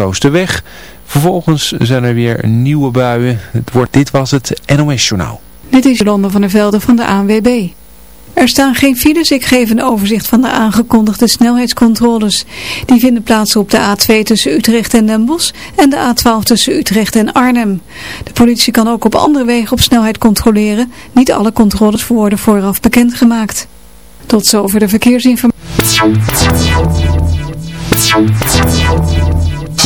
Oostenweg. Vervolgens zijn er weer nieuwe buien. Het wordt, dit was het NOS Journaal. Dit is Jolanda van der Velden van de ANWB. Er staan geen files, ik geef een overzicht van de aangekondigde snelheidscontroles. Die vinden plaats op de A2 tussen Utrecht en Den Bosch en de A12 tussen Utrecht en Arnhem. De politie kan ook op andere wegen op snelheid controleren. Niet alle controles worden vooraf bekendgemaakt. Tot zover de verkeersinformatie.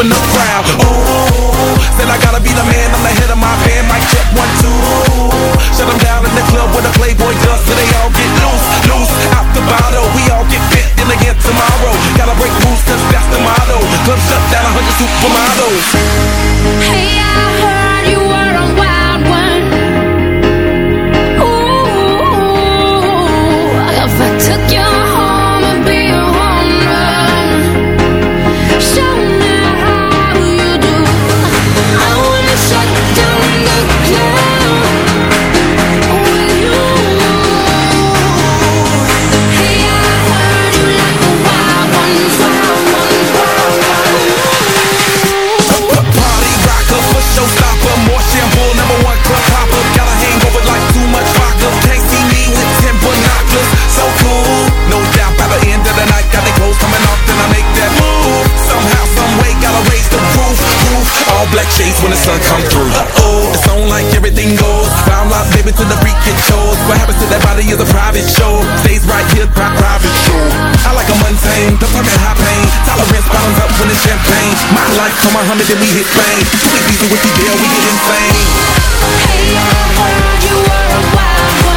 in the crowd. Ooh, said I gotta be the man. I'm the head of my band. Mic check one two. Shut them down in the club with a Playboy does, so they all get loose, loose out the bottle. We all get fit in again tomorrow. Gotta break rules 'cause that's the motto. Club shut down, a hundred supermodels. Hey, yeah. face when the sun come through. Uh-oh, it's on like everything goes. Bound lock, baby, to the freak it shows. What happens to that body is a private show. Stays right here, pri private show. I like a mundane, don't talk high pain. Tolerance bottoms up when it's champagne. My life, come on, hundred, then we hit fame. Sweet diesel with the deal, we get insane. Hey, I heard you were a wild one.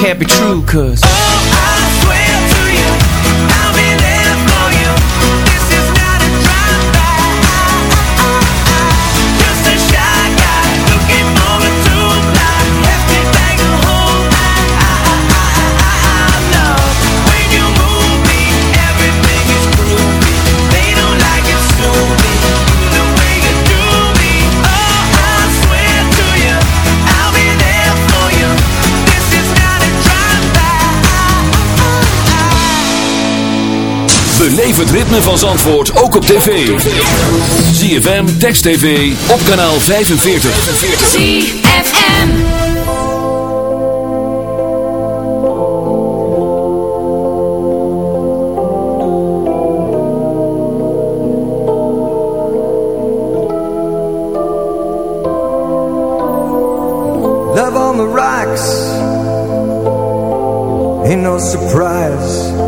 can't be true. ritme van Zandvoort ook op tv. ZFM, Text TV, op kanaal 45. ZFM Love on the rocks Ain't no surprise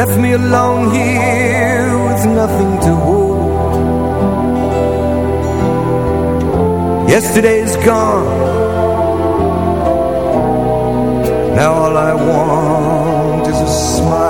Left me alone here with nothing to hold. Yesterday's gone. Now all I want is a smile.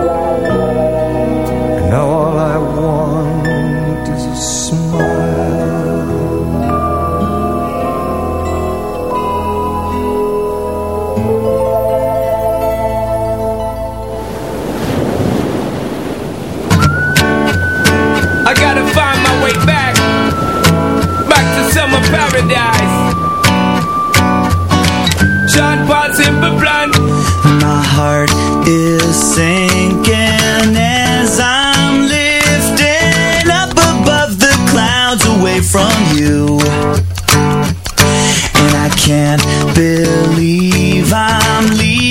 paradise Sean Paul Simple Plan. My heart is sinking as I'm lifting up above the clouds away from you. And I can't believe I'm leaving.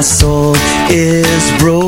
soul is broken.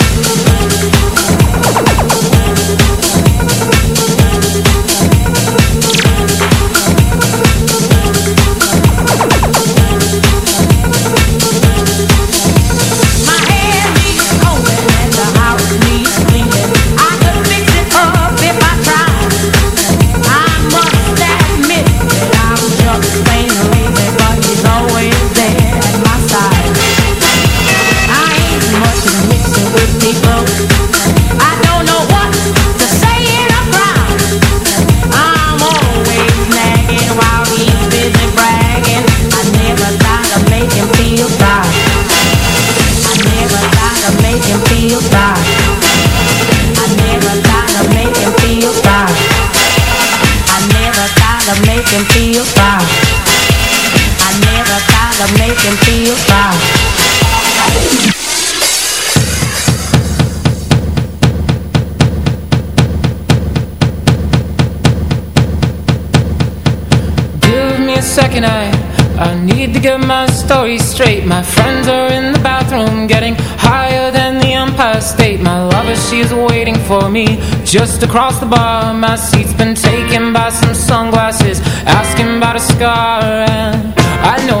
Get my story straight. My friends are in the bathroom, getting higher than the Empire State. My lover, she's waiting for me just across the bar. My seat's been taken by some sunglasses, asking about a scar. And I know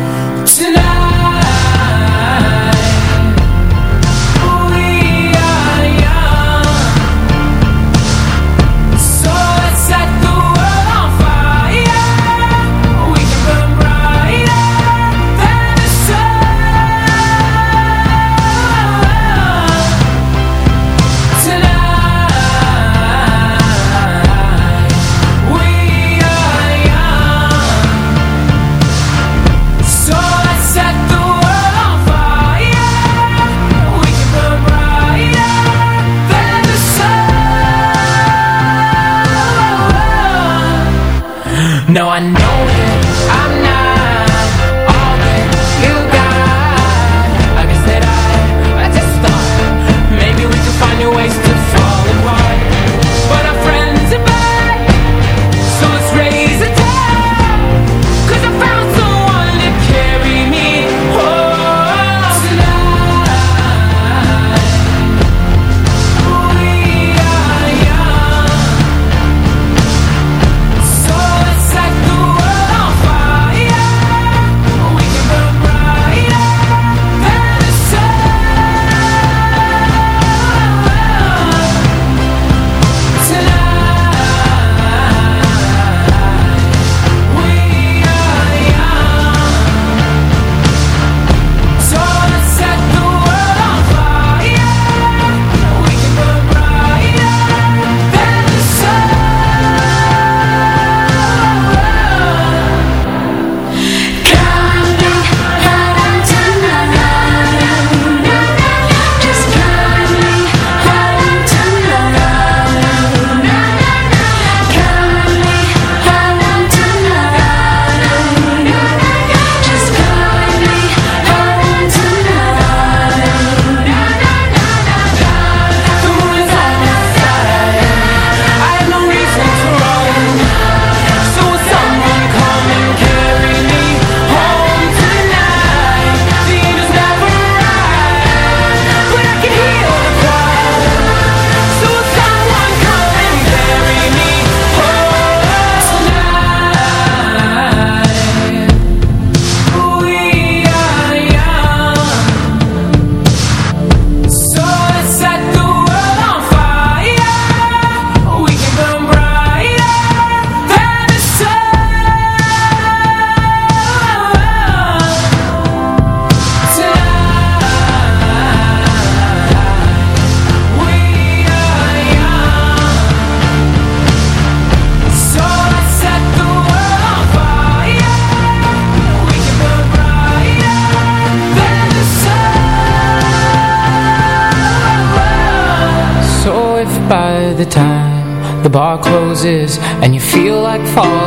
and you feel like falling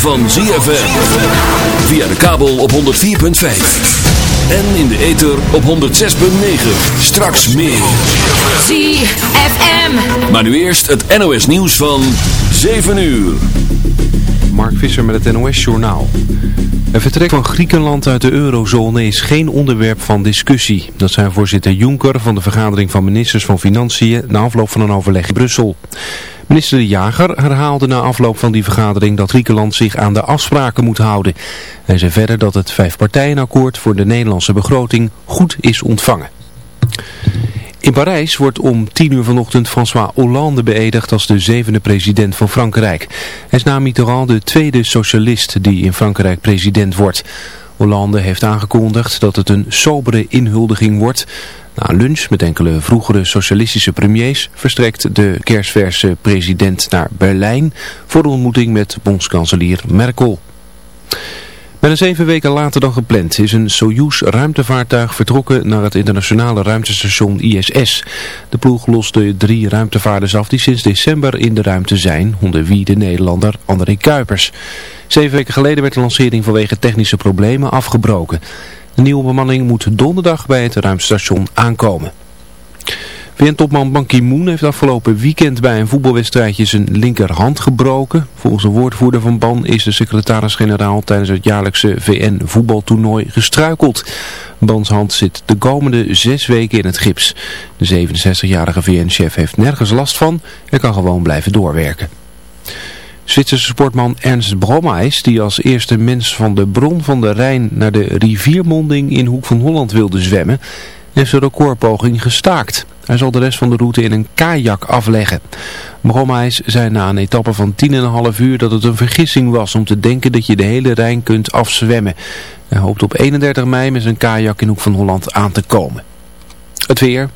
van ZFM. Via de kabel op 104.5. En in de ether op 106.9. Straks meer. ZFM. Maar nu eerst het NOS nieuws van 7 uur. Mark Visser met het NOS Journaal. Het vertrek van Griekenland uit de eurozone is geen onderwerp van discussie. Dat zei voorzitter Juncker van de vergadering van ministers van Financiën na afloop van een overleg in Brussel. Minister De Jager herhaalde na afloop van die vergadering dat Griekenland zich aan de afspraken moet houden. Hij zei verder dat het vijfpartijenakkoord voor de Nederlandse begroting goed is ontvangen. In Parijs wordt om 10 uur vanochtend François Hollande beëdigd als de zevende president van Frankrijk. Hij is na Mitterrand de tweede socialist die in Frankrijk president wordt. Hollande heeft aangekondigd dat het een sobere inhuldiging wordt. Na lunch met enkele vroegere socialistische premiers verstrekt de kerstverse president naar Berlijn voor een ontmoeting met bondskanselier Merkel. Bijna zeven weken later dan gepland is een Soyuz ruimtevaartuig vertrokken naar het internationale ruimtestation ISS. De ploeg loste drie ruimtevaarders af die sinds december in de ruimte zijn, onder wie de Nederlander André Kuipers. Zeven weken geleden werd de lancering vanwege technische problemen afgebroken. De nieuwe bemanning moet donderdag bij het ruimtestation aankomen. VN-topman Ban Ki-moon heeft afgelopen weekend bij een voetbalwedstrijdje zijn linkerhand gebroken. Volgens een woordvoerder van Ban is de secretaris-generaal tijdens het jaarlijkse VN-voetbaltoernooi gestruikeld. Bans hand zit de komende zes weken in het gips. De 67-jarige VN-chef heeft nergens last van en kan gewoon blijven doorwerken. Zwitserse sportman Ernst Brommeis, die als eerste mens van de bron van de Rijn naar de riviermonding in Hoek van Holland wilde zwemmen, heeft zijn recordpoging gestaakt. Hij zal de rest van de route in een kajak afleggen. Brommeis zei na een etappe van 10,5 uur dat het een vergissing was om te denken dat je de hele Rijn kunt afzwemmen. Hij hoopt op 31 mei met zijn kajak in Hoek van Holland aan te komen. Het weer.